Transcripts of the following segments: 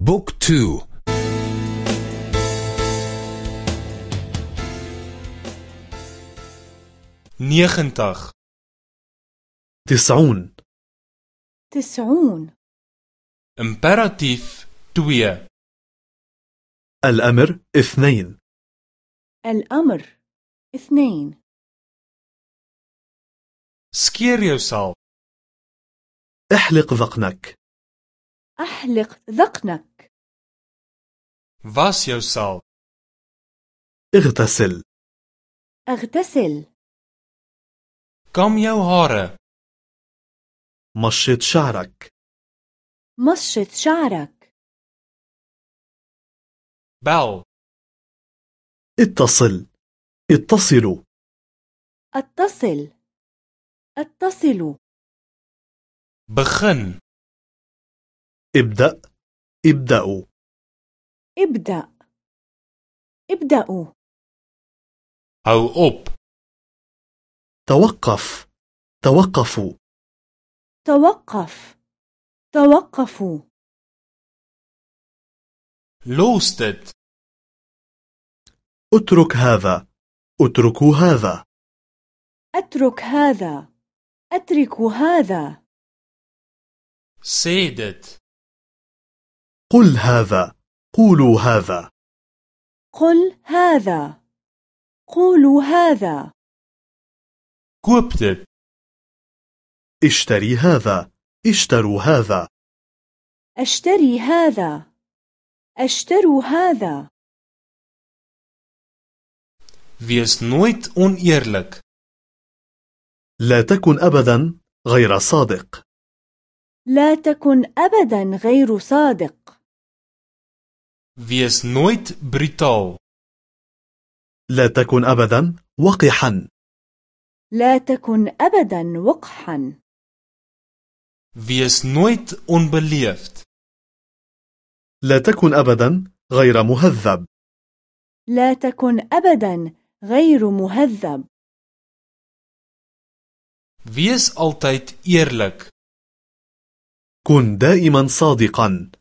Book two. negentig تسعون. تسعون. imperatief 2 الأمر اثنين. الأمر اثنين. skeer jouself احلق ذقنك. أحلق ذقنك. Was jouself اغتسل. أغتسل. Kam jou hare. مشط شعرك. مشط شعرك. Bel. اتصل. اتصلوا اتصل. اتصلوا begin. ابدأ. ابدأوا. ابدأ. ابدأوا. hou op توقف. توقفوا. توقف. توقفوا. dit اترك هذا. اتركوا هذا. أترك هذا. أترك هذا. dit قل هذا. قولوا هذا. قل هذا. قولوا هذا. dit اشتري هذا. اشتروا هذا. أشتري هذا. أشتروا هذا. Wees nooit oneerlik لا تكن أبدا غير صادق. لا تكن أبدا غير صادق. Wees nooit brutaal لا تكن أبدا وقحا. لا تكن أبدا وقحا. Wees nooit onbeleefd. لا تكن أبدا غير مهذب. لا تكن أبدا غير مهذب. Wees altyd eerlik كن دائما صادقا.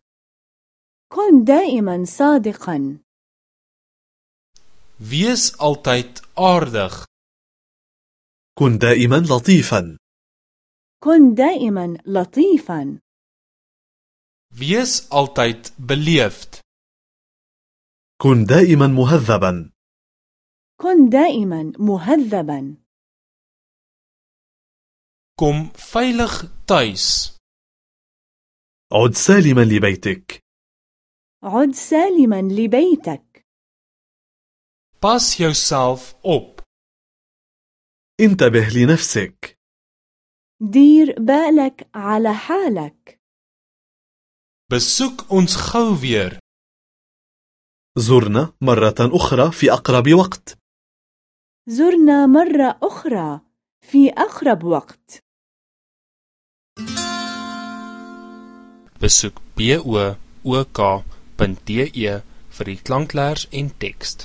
كن دائما صادقا. Wees altyd aardig. كن دائما لطيفا. كن دائما لطيفا. Wees altyd beleefd. كن دائما مهذبا. كن دائما مهذبا. Kom veilig tuis عد سالما لبيتك. عد سالما لبيتك. Pas jouself op انتبه لنفسك. دير بالك على حالك. Besoek ons gou weer. زرنا مرة أخرى في أقرب وقت. زرنا مرة أخرى في أقرب وقت. Besoek book.de vir die klankleers en teks